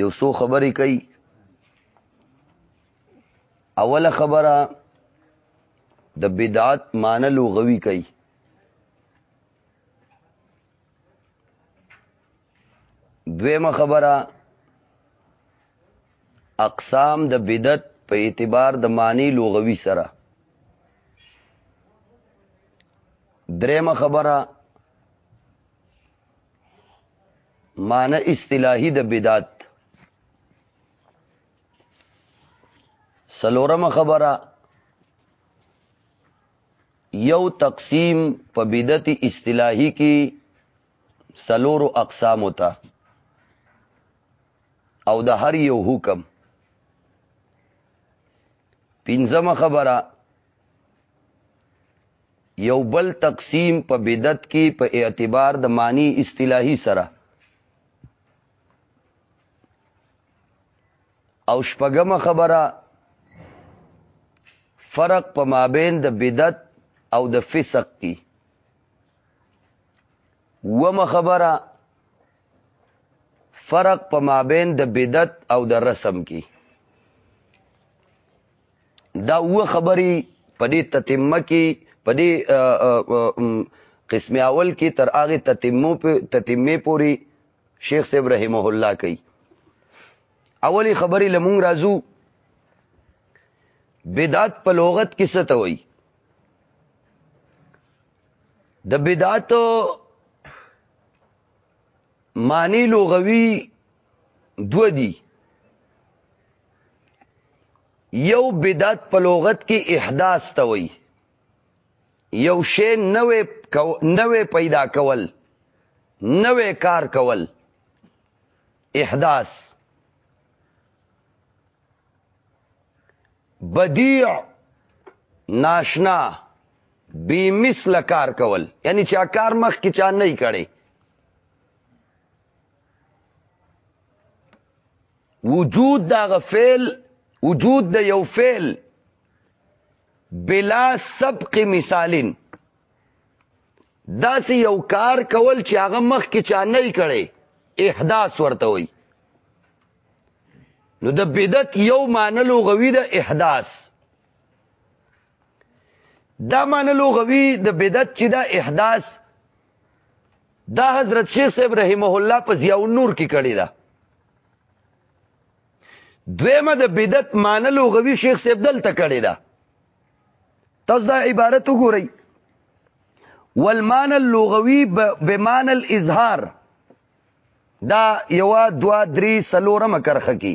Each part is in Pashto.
یو څو خبرې کوي اوله خبره د بدعت معنی لغوي کوي دویمه خبره اقسام د بدعت په اعتبار د معنی لغوي سره دریمه خبره معنی اصطلاحی د بدعت سلورم خبره یو تقسیم په بدعت اصطلاحی کې سلور اقسام وتا او د هر یو حکم پنځمه خبره یو بل تقسیم په بدعت کې په اعتبار د معنی اصطلاحي سره او شپږم خبره فرق په مابین د بدعت او د فسق کی وم خبره فرق په مابین د بدعت او د رسم کی دا و خبري په دې تتمه کې په دې قسم اول کې تر هغه تتمو په تتمه پوری شیخ صاحب رحمه الله کوي اولی خبري لمون رازو بدعت په لغت کې څه ته وایي د بدعت معنی لغوي دو دی یو بدعت په لغت کې احداث ته وایي یو شی نوې نوې پیدا کول نوې کار کول احداث بدیع ناشنا بی مثل کار کول یعنی چا کار مخ کی چا نه کړي وجود دا غفیل وجود د یو فعل بلا سبق مثالین دا سی یو کار کول چې هغه مخ کې چا نه کړي احداث ورته وي نو د بدعت یو معنی لغوي د احداث دا معنی لغوي د بدعت چې د احداث دا حضرت شیخ صاحب رحمه الله په ضیاء النور کې کړی دا دویمه د بدعت معنی لغوي شیخ صاحب دلته کړی دا تاسو دا عبارت وګورئ والمعنى اللغوي بمعنى الاظهار دا یو دوا درې سلورم کرخه کی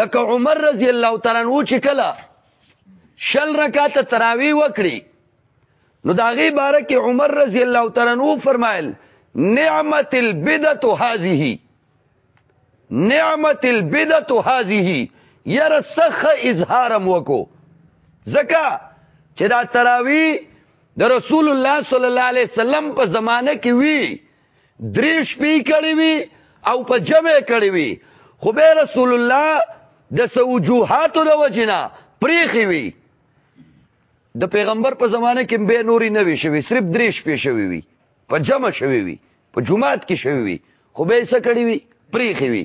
لکه عمر رضی الله تعالی عنہ چې کله شل رکعات تراوی وکړي نو داغه بارک عمر رضی الله تعالی عنہ فرمایل نعمت البدعه هذه نعمت البدعه هذه ير سخ اظهارم وکو زکا چې دا تراوی د رسول الله صلی الله علیه وسلم په زمانه کې وی درې شپې کړې وي او په جمع کړې وي خو به رسول الله د سوجوحات د وجنا پریخي وي د پیغمبر په زمانه کې به نوري نه وي شوي صرف درې شپې شوي وي په جمع شوي وي په جمعات کې شوي وي خو به یې څه کړې وي پریخي وي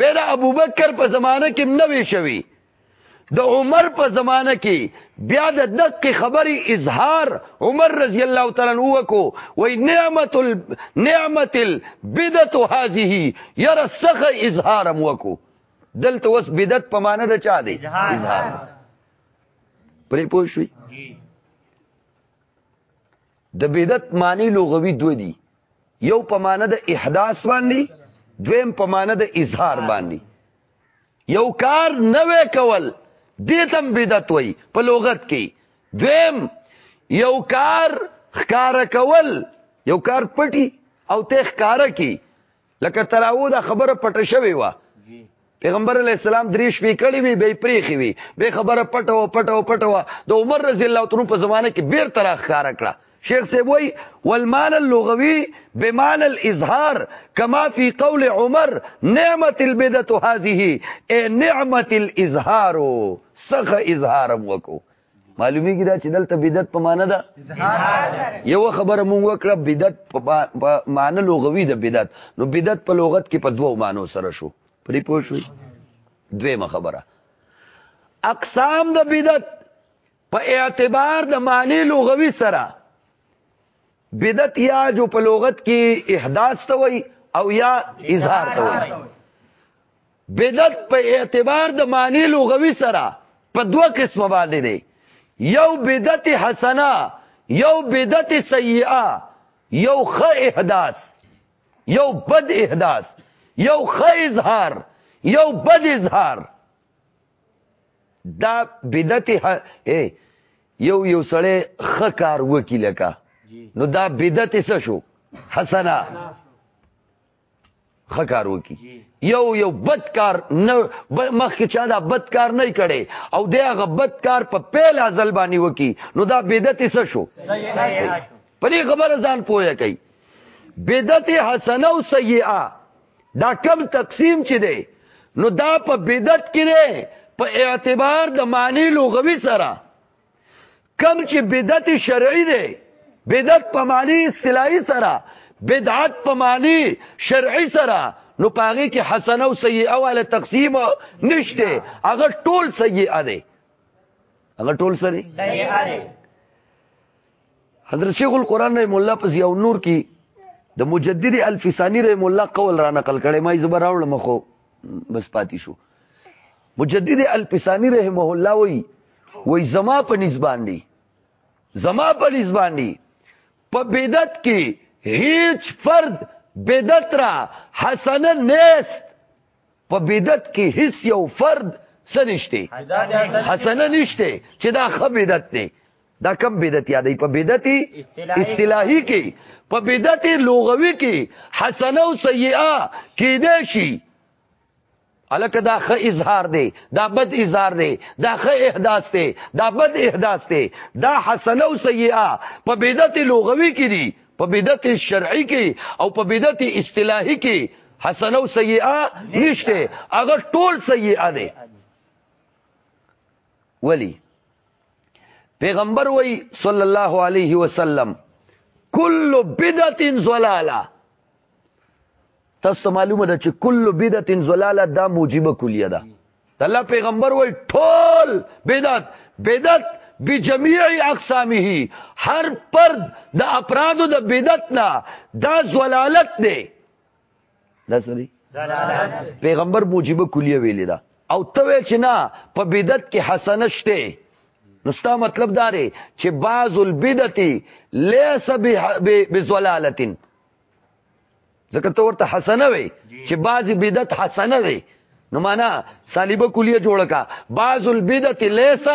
به د ابوبکر په زمانه کې نه وی شوی د عمر په زمانه کې بیا د دق خبري اظهار عمر رضی الله تعالی عنہ وکو وای نعمت ال نعمت البدعه هذه ير سخ اظهار وکو دلته وس بدعت په معنی د چا دی اظهار پرې پوښوي د بدعت معنی لغوي دوه دي یو په معنی د احداث باندې دویم په معنی د اظهار باندې یو کار نه وکول دې تم بدعت وای په لغت کې دویم یو کار خکار کول یو کار پټي او ته خکار کی لکه تراو دا خبره پټه شوی و پیغمبر علی السلام درې شپې کړې وي به پریخي وي به خبره پټو پټو پټو د عمر رضی الله تعالی په زمانه کې بیر تر اخکار کړه شیخ سی وای والمعنى اللغوي بمعنى الاظهار كما في قول عمر نعمت البدعه هذه اي نعمت الاظهار سخ اظهار وکو معلومیږي دا چې دلته بدعت په معنی ده یو خبره مونږ وکړه بدعت په معنی لغوي ده بدعت نو بدعت په لغت کې په دوو معنی سره شو پرې پوه شو دویمه خبره اقسام د بدعت په اعتبار د معنی لغوي سره بدعت یا جو په لغت کې احداث ته وای او یا اظهار ته وای بدعت په اعتبار د معنی لغوي سره په دوه قسمه باندې دی یو بدعت حسنه یو بدعت سیئه یو خ احداث یو بد احداث یو خ اظهار یو بد اظهار دا بدعت یو یو سړی خ کار وکیلکا نو دا بدعت څه شو حسنه خکار وکي یو یو بدکار نه مخکې چا دا بدکار نه کړي او دا هغه بدکار په پیل ازل باندې وکي نو دا بدعت څه شو په دې خبره ځان پوهه کوي بدعت حسنه او سیئه دا کم تقسیم چي دي نو دا په بدعت کې نه په اعتبار د معنی لغوي سره کم چې بدعت شرعي دی بدعت په معنی اصطلاحي سره بدعت په معنی شرعي سره نو پاغي کې حسنه او سیئه والا تقسیم نشته هغه ټول سیئه دی هغه ټول سره سیئه دی حضرت شیخ القران رحم الله پس یو نور کی د مجدد الفسانی رحم الله قول را نقل کړي ما زبر راول مخو بس پاتې شو مجدد الفسانی رحمه الله وی وی زما په نسبان دی زما په نسبان دی په بدعت کې هیڅ فرد بدعت را حسنه نیست په بدعت کې هیڅ یو فرد سنشته حسنه نشته چې دا خه بدعت دی دا کم بدعت یادې په بدعتي اصطلاحي کې په بدعتي لغوي کې حسنه او سیئه کې دي شي الکه دا خ اظهار دی دا بد اظهار دی دا خ احداث دی دا بد احداث دی دا حسنه او سیئه په بدعت لغوي کې دي په بدعت شرعي کې او په بدعت اصطلاحي کې حسنه او سیئه نشته هغه ټول سیئه دي ولی پیغمبر وای صلی الله علیه وسلم کل بدعت ضلاله تاسو معلومه ده چې کل بدعت زلاله دا موجبه کلیه ده الله پیغمبر وای ټول بدعت بدعت بجميع اقسامه هر پرد د افرادو د بدعت نه دا زلالت دی دا سری زلالت پیغمبر موجبه کلیه ویلی دا او ته چې نه په بدعت کې حسنه شته نو ستا مطلب دا دی چې بعض البدعه ليس بزلالتين ځکه ته ورته حسنه وي چې بعضی بدعت حسنه دی نو معنا صلیبه کلیه جوړه کا بعض البدعت ليس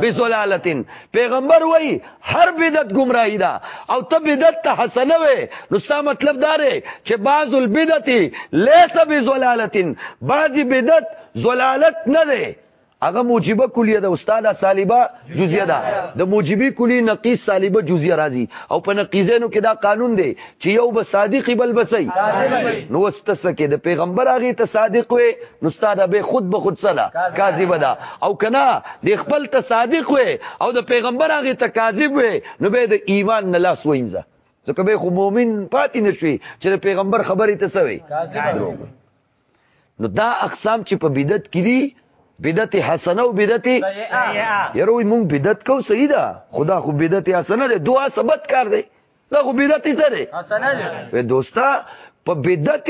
بزلالتين پیغمبر وای هر بدعت گمراهی ده او ته بدعت ته حسنه وي نو څه مطلب داره چې بعض البدعت ليس بزلالتين بعضی بدعت زلالت نه ده هغه موجبه کلیه ده استاد سالبه جزئیه ده د موجبی کلی نقیص سالبه جزئیه راځي او په نقیزینو کې دا قانون دی چې یو به صادق بل بسای نو واستسکه د پیغمبر هغه ته صادق وي نو استاد به خود به خود سره کاذب ده او کنا د خپل ته صادق وي او د پیغمبر هغه ته کاذب وي نو به د ایمان نه لاس وینځه ځکه به خو مؤمن پاتې نشوي چې د پیغمبر خبرې ته سوي کاذب نو دا اقسام چې په بدعت کې دي بدعت حسنه او بدعت یره وي مونږ بدعت کو صحیح ده خدا خو بدعت حسنه ده دعا ثبت کار دی دا خو بدعت څه ده حسنه ده دوستا په بدعت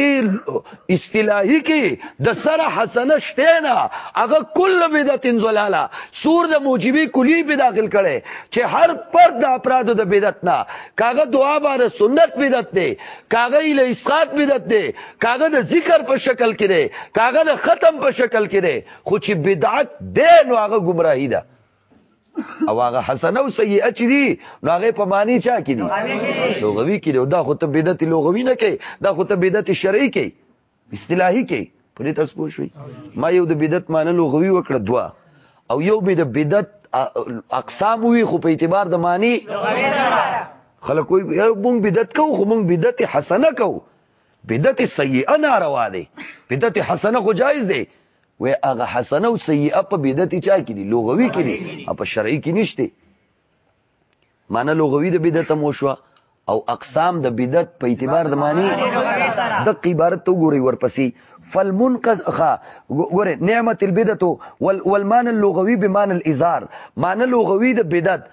اصطلاحي کې د سره حسنه شته نه هغه کل بدعت زلاله سور د موجبي کلی په داخل کړي چې هر پر د اپرادو د بدعت نه کاغه دعا باندې سنت بدعت دی کاغه له اسقات بدعت دی کاغه د ذکر په شکل کې دی کاغه د ختم په شکل کې دی خو چې بدعت دی نو هغه گمراهی ده او هغه حسنه او سیئه چې دي نو هغه په معنی چا کې دي لغوي کې دا خو ته بدعت لغوي نه کې دا خو ته بدعت شرعي کې اصطلاحي کې په دې تاسو پوه شئ ما یو د بدعت معنی لغوي وکړه دوا او یو به د بدعت اقسام وي خو په اعتبار د معنی خلک کوئی مونږ بدعت کو خو مونږ بدعت حسنه کو بدعت سیئه ناروا دی بدعت حسنه خو جایز دی وې هغه حسنه او سیئه په بدعت چا کې دي لغوي کې دي په شرعي کې نشته معنی لغوي د بدعت مو شو او اقسام د بدعت په اعتبار د معنی د عبارت تو ګوري ورپسې فالمنقذ خا ګوره نعمت البدعه والمان اللغوي بمان الازار معنی لغوي د بدعت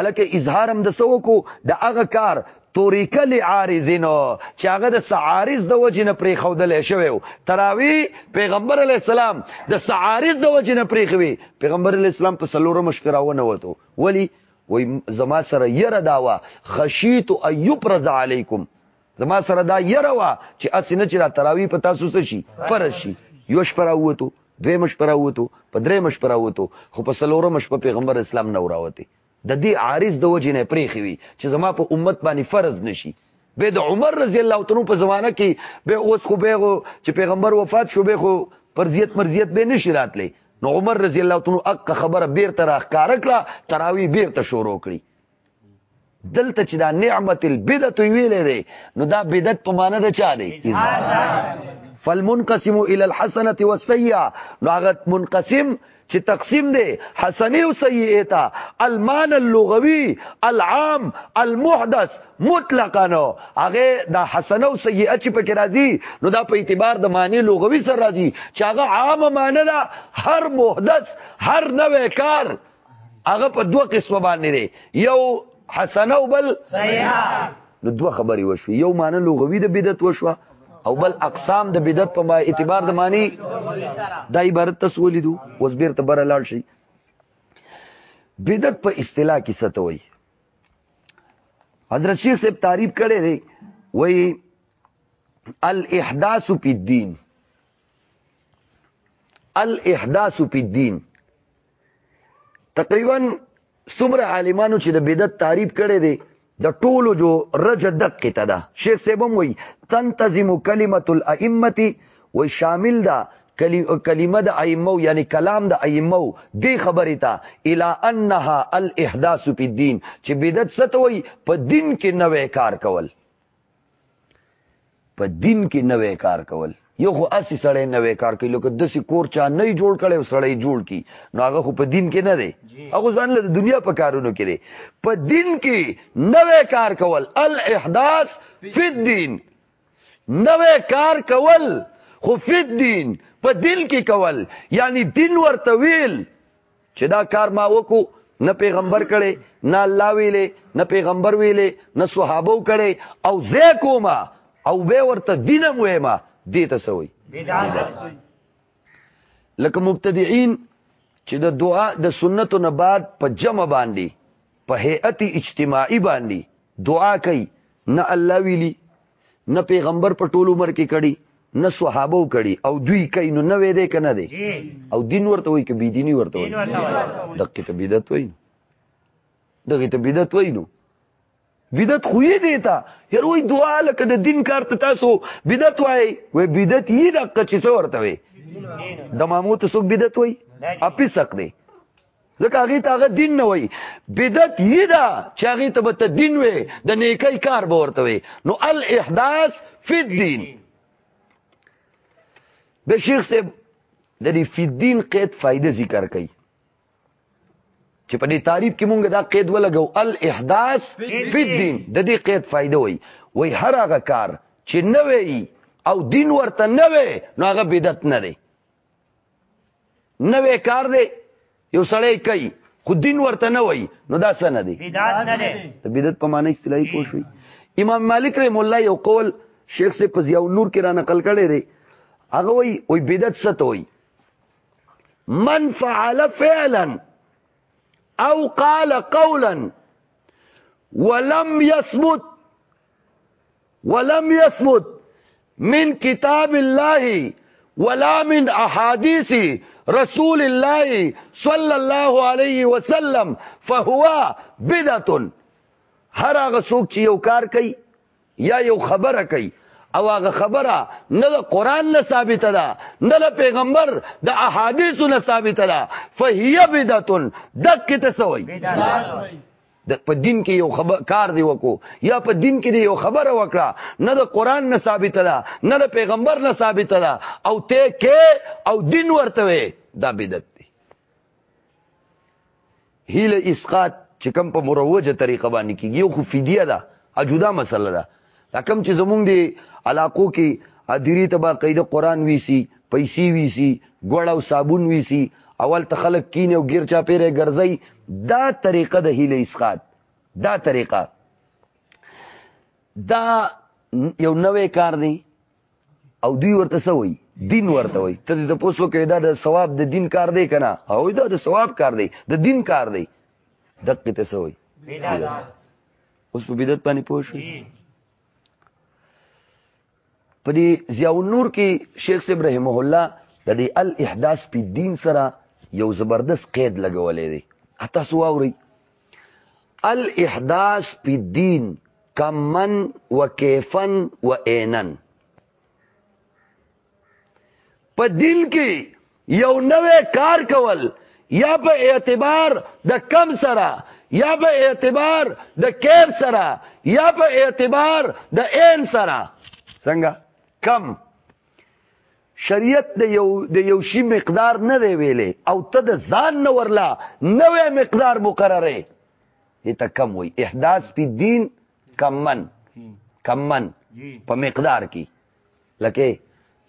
الکه اظهار هم د سو کو د هغه کار توریکه لعارضینو چې هغه د سعارض د وجې نه پرې خودل شوی او تراوی پیغمبر علی السلام د سعارض د وجې نه پرې خوي پیغمبر علی السلام په سلوره مشکراونه وته ولی وای زما سره یره داوا خشیت ایوب رضا علیکم زما سره دا یره وا چې اسې نه چې را تراوی په تاسو څه شي فرض شي یو شپه راووتو دوی مش پر راووتو په درې مش پر راووتو خو په سلورم مش په پیغمبر اسلام نه وراوته د دې عارض د وجې نه پریخي وي چې زما په امت باندې فرض نشي به د عمر رضی الله تعالی په زمانہ کې به اوس خو به چې پیغمبر وفات شو به خو پرزیت مرزیت به نشی راتلې نو عمر رضی الله تعالی اق خبره بیر تر اخکار کړه تراوی بیر ته شروع کړي دلته چې دا نعمت البدعت ویلې دی نو دا بدعت په معنی د چا دی فالمنقسم الى الحسنه والسيئه نو هغه منقسم چې تقسیم دی حسنه او سیئه تا المان اللغوي العام المحدث مطلقا نو هغه دا حسنه او سیئه چې پکې راځي نو دا په اعتبار د معنی لغوي سره راځي چې هغه عام معنی دا هر محدث هر نوې کار هغه په دوه قسمه باندې دی یو حسنه او بل صحیحه نو دوه خبرې وشو یو معنی لغوي د بدعت وشو او بل اقسام د بدعت په اعتبار د معنی د عبارت تسولی دو اوس بیرته بره لاړ شي بدعت په اصطلاح کې څه ته وایي حضرت شیخ صاحب تعریف کړی دی وایي الاحداث فی الدین الاحداث فی الدین تقریبا څومره عالمانو چې د بدعت تعریف کړي دي د ټولو جو رج دقه ته ده شیخ سیبم وی تنتظم کلمت الائمه وی شامل ده کلمه د ائمه یعنی کلام د ائمه دی خبره تا الی انها الاحداث فی الدین چې بدعت ستوي په دین کې نوې کار کول په دین کې نوې کار کول یو خو اسی سړی نوې کار کوي لکه دسی کور چا نه جوړ کړي او سړی جوړ کی نو هغه خو په دین کې نه دی هغه ځان له دنیا په کارونو کې دی په دین کې نوې کار کول الاحداث فی الدین نوې کار کول خو فی الدین په دین کې کول یعنی دین ورته ویل چې دا کار ما وکړو نه پیغمبر کړي نه الله ویلې نه پیغمبر ویلې نه صحابه کړي او زه کومه او به ورته دینم وېما دې ته سوي لکه مبتدعين چې د دعا د سنتو نه بعد په جمع باندې په هيئت اجتماعي باندې دعا کوي نه الله ویلي نه پیغمبر په ټول عمر کې کړي نه صحابه کړي او دوی کوي نو نه وې دې کنه دې او دین ورته وي کې بی دیني ورته وي دغه ته بدعت وي دغه ته بدعت وي نو بدعت خو یې دی تا یار وای دعا لکه د دین کار ته تاسو بدعت وای وای بدعت یې د قچې څو ورته وي د مامو ته څوک بدعت وای اپی سق دی ځکه هغه ته هغه دین نه وای بدعت یی دا چې هغه ته به دین وې د نیکي کار به ورته وې نو الاحداث فی الدین به شیخ صاحب د دې فی الدین قید فائدہ ذکر کړي چې په دې تعریف کې مونږ دا قید ولګو الاحداث فی الدین د دې قید فائدہ وای وای هر هغه کار چې نه وی او دین ورته نه وی نو هغه بدعت نه دی نوې کار دی یو سړی کوي خو دین ورته نه وای نو دا څه نه دی بدعت نه دی د بدعت په معنی اصطلاحي پوه شوي امام مالک رحم الله یو قول شیخ سے پزیا نور کې را نقل کړي دی هغه وای وای بدعت څه ته وای من فعل فعلا او قال قولا ولم يثبت ولم يثبت من کتاب الله ولا من احاديث رسول الله صلى الله عليه وسلم فهو بدعه هر هغه څوک چې یو کار کوي یا یو خبره کوي او هغه خبره نه د قران نه ثابته ده نه د پیغمبر د احادیثو نه ثابته ده فهیه بدعتون دک ته سوی د په دین کې یو خبر کار دی وکړو یا په دین کې دی یو خبره وکړه نه د قران نه ثابت ده نه د پیغمبر نه ثابت ده او ته کې او دین ورته وي دا بدعت دی هیله اسقات چې کوم په مروجه طریقه باندې کیږي یو خو فدیه ده اجودا مسله ده دا کم چې زمونږ دی علاقو کې اديري تبا قید قران ویسی پیسې ویسی ګړ او صابون ویسی اول ته خلک کینه او غیر چا پیره ګرځي دا طریقه د هیله اسقات دا طریقه دا یو نوې کار دی او دوی ورته سوي دین ورته وي ته د پوسو کې دا د ثواب د دین کار دی کنه او دا د ثواب کار دی د دین کار دی دقه ته سوي اوس په بدعت باندې پوه شئ په دې ضیاء النور کې شیخ صاحب رحمه الله د دې الاحداث په دین سره یو زبردست قید لګولې دی اته سو اوري الاحداث په دین کمن و کیفن و عینن په دین کې یو نوې کار کول یا په اعتبار د کم سره یا په اعتبار د کیف سره یا په اعتبار د عین سره څنګه کم شریعت د یو د یو شی مقدار نه دی ویلې او ته د ځان نه ورلا نوې مقدار مقرره دي ته کم وي احداث په دین کمن کمن په مقدار کې لکه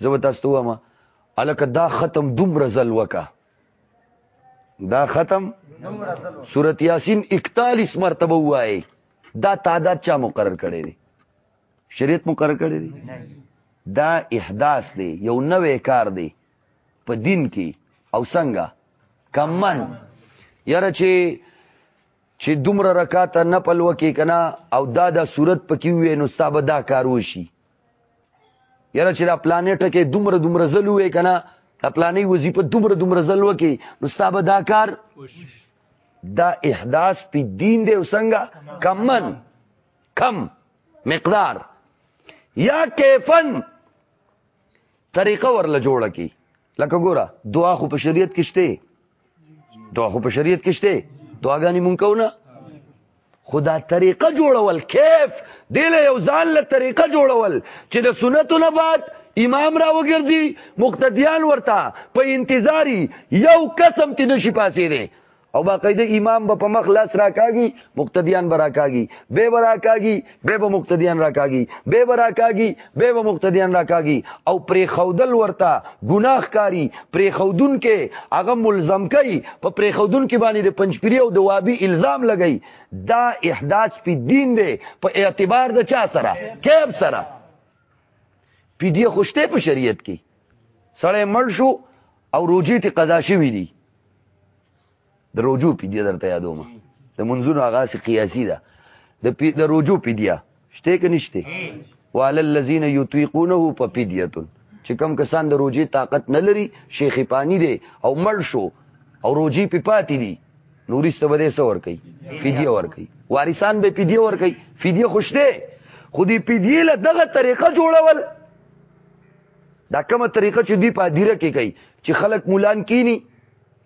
زه به تاسو ته وایم الکه دا ختم دومره ځل وکه دا ختم سورت یاسین 41 مرتبه وایي دا تعداد چا مقرر کړی دی شریعت مقرر کړی دی دا احداث دی یو نوې کار دی په دین کې او څنګه کمن یاره چې چې دومره رکاته نه پلو کې کنه او دا دا صورت پکې وې نو صاحب دا کار وشي یاره چې دا پلانټ کې دومره دومره زلو وې کنه دا پلانې وظیفه دومره دومره زلو کې نو ستابه دا کار دا احداث په دین دی وسنګه کمن کم مقدار یا کیفن طریقه ورله جوړه کی لکه ګوره دعا خو په شریعت کې شته دعا خو په شریعت کې شته دعاګانې مونږ کوو نه خدا طریقه جوړول کیف دل یو ځان له طریقه جوړول چې د سنتو نه بعد امام را وګرځي مقتدیان ورته په انتظاری یو قسم تی نشي پاسې دي او باقاعده امام به په مخ لاس راکاږي مقتدیان به راکاږي به راکاږي به به مقتدیان راکاږي به به راکاږي به به مقتدیان راکاږي او پرې خودل ورته ګناه کاری پرې خودون کې هغه ملزم کوي په پرې خودون کې باندې د پنځپری او د وابي الزام لګي دا احداث په دین دی په اعتبار د چا سره کیب سره پی دی خوشته په شریعت کې سړی مړ شو او روجی ته قضا شوی دی د روجو پیدیه درته یادوم د منځونو هغه سي قیاسي ده د پی د روجو پیدیه شته کې نشته وعلى الذين يطيقونه ففديه چې کم کسان د روجي طاقت نه لري شیخ پانی دی او مړ شو او روجي په پاتې دي نورسته به دې سور کوي فدیه ور کوي وارثان به فدیه ور کوي فدیه خوشته خودي فدیه له دغه طریقه جوړول دا کومه طریقه چې دی په دیره کې کوي چې خلک مولان کینی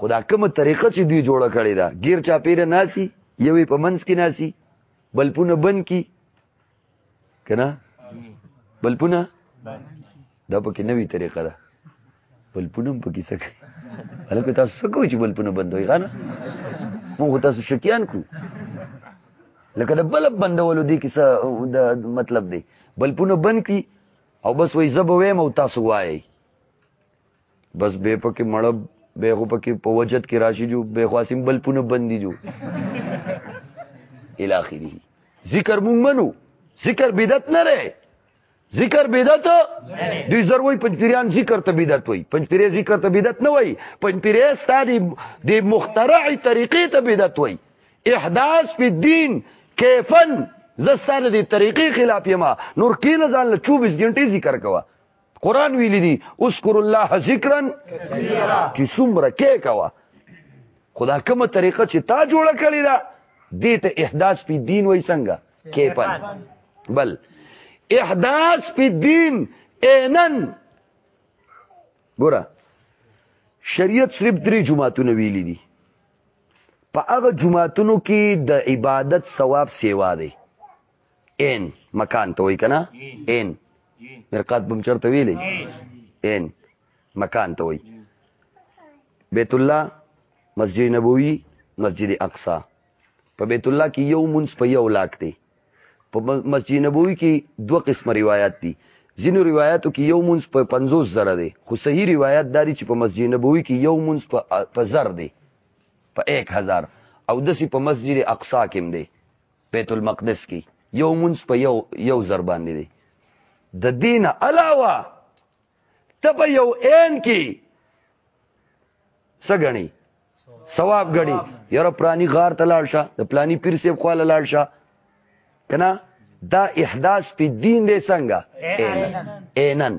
خدا کومه طریقه چې دوی جوړه کړې ده غیر چا پیره ناسي یوې په منځ کې ناسي بلپونه بن کی کنه بلپونه دا پکې نوې طریقه ده بلپونه پکې څه کوي هلکه تاسو څه کوئ چې بلپونه بندوي غانه موږ تاسو شکیان کړو لکه د بلب بندولو دی کیسه د مطلب دی بلپونه بند کی او بس وای زب وایم او تاسو وای بس به پکې مړ به خو پکې په وجد کې راشي جو به خو اسیم بل پونه بندي جو الاخره ذکر مونږ منو ذکر بدعت نه لري ذکر بدعت دی زروي پنځپیران ذکر ته بدعت وای پنځپیرې ذکر ته بدعت نه وای پنځپیرې ستادي د مخترع طریقې ته بدعت وای احداث فی الدین کیفن زستانه دی طریقې خلاف یما نور کینه ځان له 24 غنټې ذکر کوا قران ویل دي اذكر الله ذکرا کثیرا چې څومره کې کوا خدا کومه طریقه چې تا جوړه کړی دا دې ته احداث په دین وای څنګه کې پن بل احداث په دین اینن ګوره شریعت صرف درې جمعهتون ویلي دي په هغه جمعهتونو کې د عبادت ثواب سیوا دی ان مکان ته وای کنه ان مرقات بم چرته ویلې ان مکان ته وای بیت الله مسجد نبوي مسجد اقصا په بیت الله کې یو منځ په یو لاک دی په مسجد نبوي کې دوه قسم روایت دي ځینو روایتو کې یو منځ په 50 زره دی خو صحیح روایت داري چې په مسجد نبوي کې یو منځ په زر دی په 1000 او دسی په مسجد اقصا کې دی بیت المقدس کې یو مونږ په یو یو زر باندې دی د دین علاوه ته په یو عین کې سګړی ثواب غړي یاره پرانی غار ته لاړ شه د پلانی پیر سیب خواله لاړ شه کنه دا احداث په دین دی څنګه اینن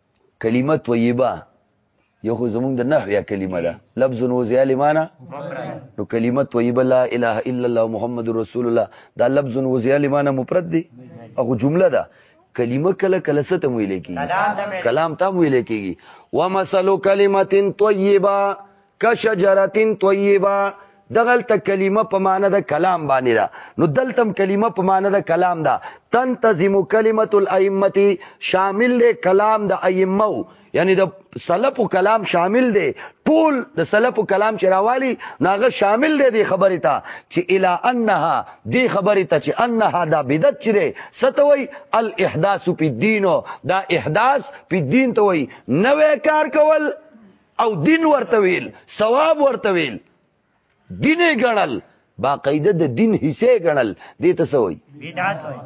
کلمه طیبه یو خو زمونږ د نحو یا کلمه ده لفظ نو زیا لمانا نو کلمه طیبه لا اله الا الله محمد رسول الله دا لفظ نو زیا لمانا مفرد دی او جمله ده کلمه کله کله ست ویل کیږي کلام تام ویل کیږي ومثل کلمه طیبه کشجرتن طیبه دغلت کلمه په معنی د کلام باندې ده نو دلتم کلمه په معنی د کلام ده تنتظم کلمه الائمه شامل له کلام د ائمه یعنی د سلف کلام شامل دی ټول د سلف کلام چې راوالي ناغه شامل دی د خبره ته چې الا انها دی خبره ته چې انها دا بدعت چې دی ستوي الاحداث په دین دا احداث په دین ته وي نوې کار کول او دین ورته ویل ثواب ورته ویل دین یې ګڼل باقاعده د دین حصے ګڼل دې ته سوې بدعت وایي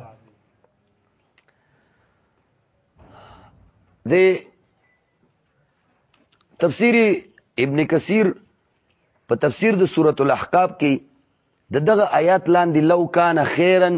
د تفسیر ابن کثیر په تفسیر د سورۃ الاحقاف کې د دغه آیات لاندې لو کان خیرن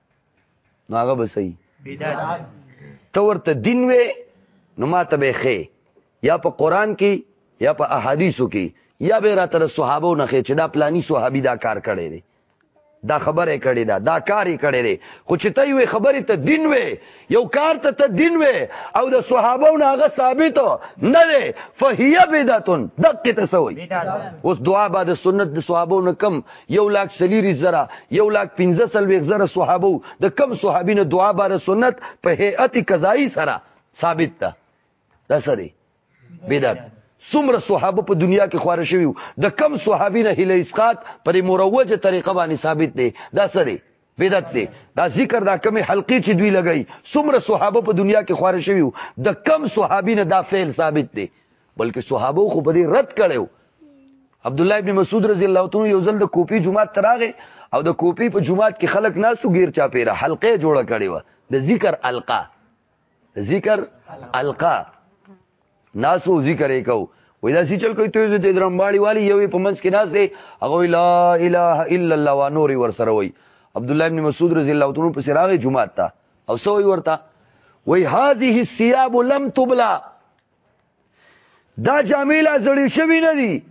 نو هغه به صحیح بدعت ته ورته دین وې نو ما ته به خې یا په قران کې یا په احادیثو کې یا به را تر صحابو نه خې چې دا پلانی صحابي دا کار کړی دی دا خبره کړې ده دا کاری کړې ده خو چې ته یو خبره ته دین وې یو کار ته ته دین وې او د صحابه نه هغه ثابت نه دی فهیه بدعتون دقه ته سوی اوس دعا بعد سنت د صحابه نه کم یو لاک سلیری زرا یو لاک 15 سلوي زرا صحابه د کم صحابین دعا بعد سنت په هيئت قضایی سره ثابت ده دا سره بدعت څومره صحابه په دنیا کې خواره شوي د کم صحابي نه هله اسقات پر مروجه طریقه باندې ثابت دی دا سره بدعت دی دا ذکر دا کم حلقې چې دوی لګي څومره صحابه په دنیا کې خواره شوي د کم صحابي نه دا فعل ثابت دی بلکې صحابه خو په دې رد کړو عبد الله ابن مسعود رضی الله تعالی یو ځل د کوپی جمعه تراغه او د کوپی په جمعه کې خلک ناسو غیر چا پیرا حلقې جوړه کړې و د ذکر القا ذکر القا ناسو ذکر یې کو وې دا سی چل کوي ته دې درم باړي والی یوې په منځ کې ناس دی هغه لا اله الا الله و نور ور سره وای عبد الله ابن مسعود رضی الله تعالی په سراغ جمعه تا او سوې ورته وای هذه الثياب لم تبلا دا جامې لا زړې شوي نه دي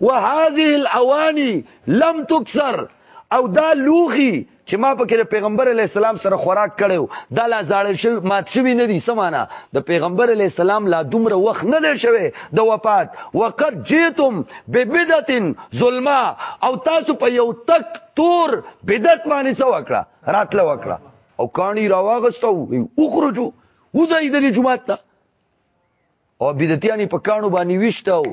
وهذه الاواني لم تكسر او دا لوخي چې ما په کې پیغمبر علی السلام سره خوراک کړو دا لا زاړه شو مات شوی نه دي سمانا د پیغمبر علی السلام لا دومره وخت نه دی شوی د وفات وقد جئتم ببدعه ظلما او تاسو په یو تک تور بدعت باندې سو وکړه راتله وکړه او کانی راواغستو او خرجو وځي د جمعه ته او بدعتيانی په کانو باندې وشتاو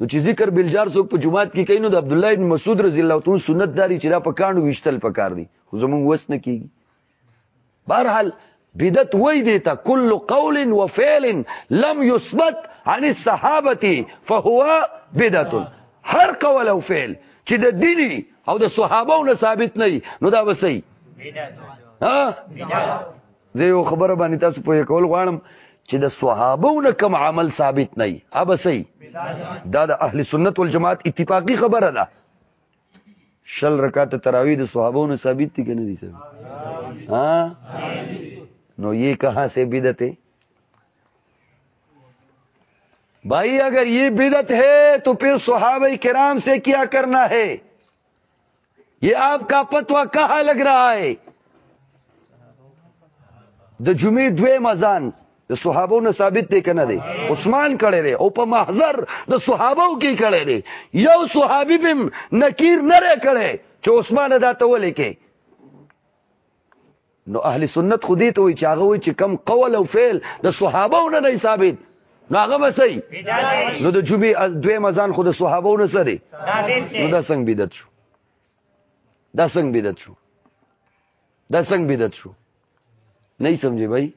نو چې ذکر بلجار څوک په جمعات کې کینو د عبد الله ابن مسعود رضی الله تعالی سنت داری چې را په کانو وشتل پکار دي خو زمونږ وس نه کیږي بهرحال بدعت وای دی ته کل قول و فعل لم يثبت عن الصحابه فهو بدعت هر قول او فعل چې د دیني او د صحابهونو ثابت نه نو دا وسی بدعت ها بدعت زه یو خبره باندې تاسو په کول غواړم چې د صحابو نه کوم عمل ثابت نه وي ابا سي دا د اهل سنت والجماعت اتفاقی خبره ده شل رکعات تراوی د صحابو نه ثابت دي کنه دي ثابت ها نو یہ کہاں سے بدعت ہے بھائی اگر یہ بدعت ہے تو پھر صحابہ کرام سے کیا کرنا ہے یہ آپ کا پتوا کہاں لگ رہا ہے د جمعې دوی مزان د صحابو نه ثابت دی کنه دی عثمان کړي دی او په محضر د صحابو کې کړي دی یو صحابي بم نکیر نه کړي چې عثمان دا ته ولې کې نو اهل سنت خو دې ته وایي چې هغه وایي چې کم قول او فعل د صحابو نه نه ثابت نو هغه به صحیح نو د جمعې دوی مزان خو د صحابو نه سره نو دا څنګه بدعت شو دا څنګه بدعت شو دا څنګه بدعت شو نه سمجه بھائی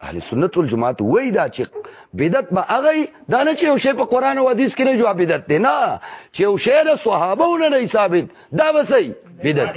اهل سنت والجماعت وای دا چې بدعت به هغه دا نه چې یو شی په قران او حدیث کې نه جواب بدعت دی نه چې یو شی د صحابو نه نه ثابت دا به صحیح بدعت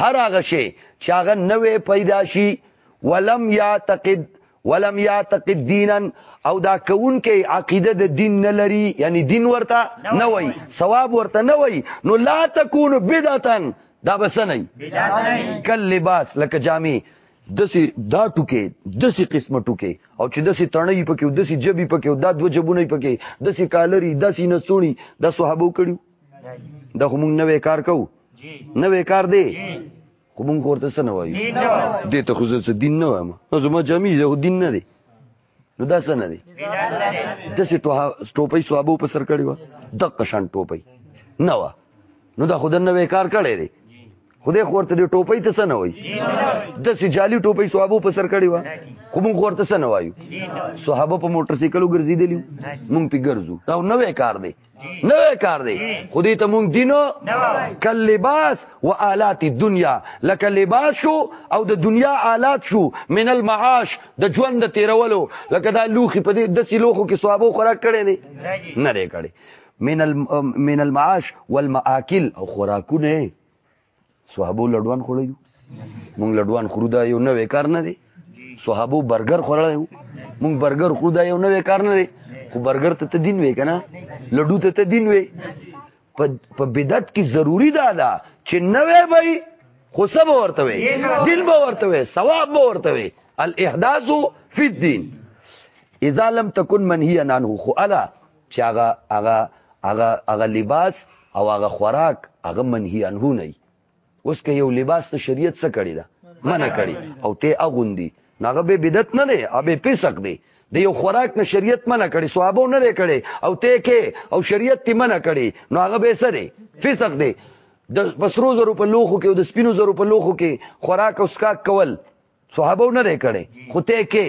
هر هغه شی چې هغه نوې پیدا شي ولم یعتقد ولم یعتقد دینا او دا کون کې عقیده د دین نه لري یعنی دین ورته نه وای ثواب ورته نه وای نو لا تکون بدعتن دا بس نه کل لباس لکه جامې دسی دا ټوکې دسی قسمه ټوکې او چې دسی تڼۍ پکې دسی جبی پکې دا دو جبونه پکې دسی کالری دسی نسونی د صحابو کړیو دا خو موږ نوې کار کوو نوې کار دی خو موږ ورته څه نه وایو دې ته خو زه دین نه وایم نو زما جامې زه دین نه دی نو دا څه نه دی داسې ټوپۍ صحابو په سر کړې وه دقه شان ټوپۍ نه وه نو دا خو د نوې کار کړی دی خدای خو ورته د ټوپۍ ته څه نه وایي د سې جالي ټوپۍ صحابو په سر کړی و خو موږ ورته څه نه وایو صحابه په موټر سایکلو ګرځېدلی موږ په ګرځو دا نوې کار دی نوې کار دی خو دې ته موږ دینو کل لباس و آلات دنیا لکه لباس شو او د دنیا آلات شو من المعاش د ژوند تیرولو لکه دا لوخي په دې د سې لوخو کې صحابو خوراک کړي نه نه کړي من من المعاش والمآکل او خوراکونه صحابو لډوان خوړی مونږ لډوان خورو دا یو نوې کار نه دی صحابو برګر خوړلی مونږ برګر خورو دا یو نوې کار نه دی خو برګر ته ته دین وې کنه لډو ته ته دین وې په بدعت کې ضروری دا ده چې نوې به خو سب ورته وې دین به ورته وې ثواب به ورته وې الاحداث فی الدین اذا لم تكن منهیا عنه خو الا چې هغه هغه هغه هغه لباس او هغه خوراک هغه منهي عنه نه وي اوس که یو لباس ته شریعت څه کړی ده منع کړی او ته اغوندي ناغه به بدعت نه دی ابه پیسق دی د یو خوراک نه شریعت منع کړي صحابه نه لري کړي او ته کې او شریعت تی منع کړي نو هغه به څه دی فسق دی د بسرو زرو په لوخو کې او د سپینو زرو په لوخو کې خوراک او سکاک کول صحابه نه لري کړي خو ته کې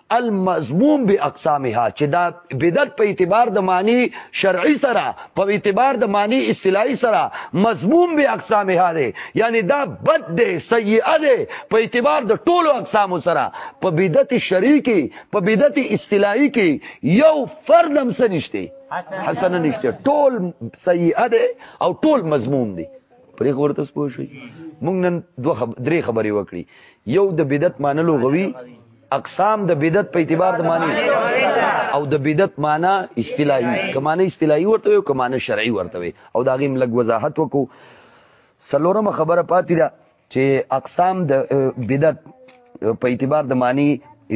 المذموم باقسامها چې دا بدعت په اعتبار د معنی شرعي سره په اعتبار د معنی اصطلاحي سره مذموم باقسامها دی یعنی دا بد دی سیئه دی په اعتبار د ټولو اقسام سره په بدعت شرعي کې په بدعت اصطلاحي کې یو فرد هم سنشته حسن نشته ټول سیئه دی او ټول مذموم دی پرې ورته سپوږی مونږ نن دوه درې خبرې وکړي یو د بدعت معنی لغوي اقسام د بدعت په اعتبار د معنی او د بدعت معنی اصطلاحي کمانه اصطلاحي ورته وي کمانه شرعي ورته وي او دا غیم لګ وضاحت وکړو سلورم خبره پاتې ده چې اقسام د بدعت په اعتبار د معنی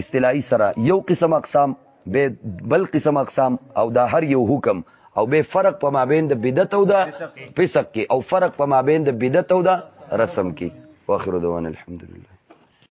اصطلاحي سره یو قسم اقسام به بل قسم اقسام او دا هر یو حکم او به فرق په مابین د بدعت او د فسق کې او فرق په مابین د بدعت او د رسم کې واخر دوان الحمدلله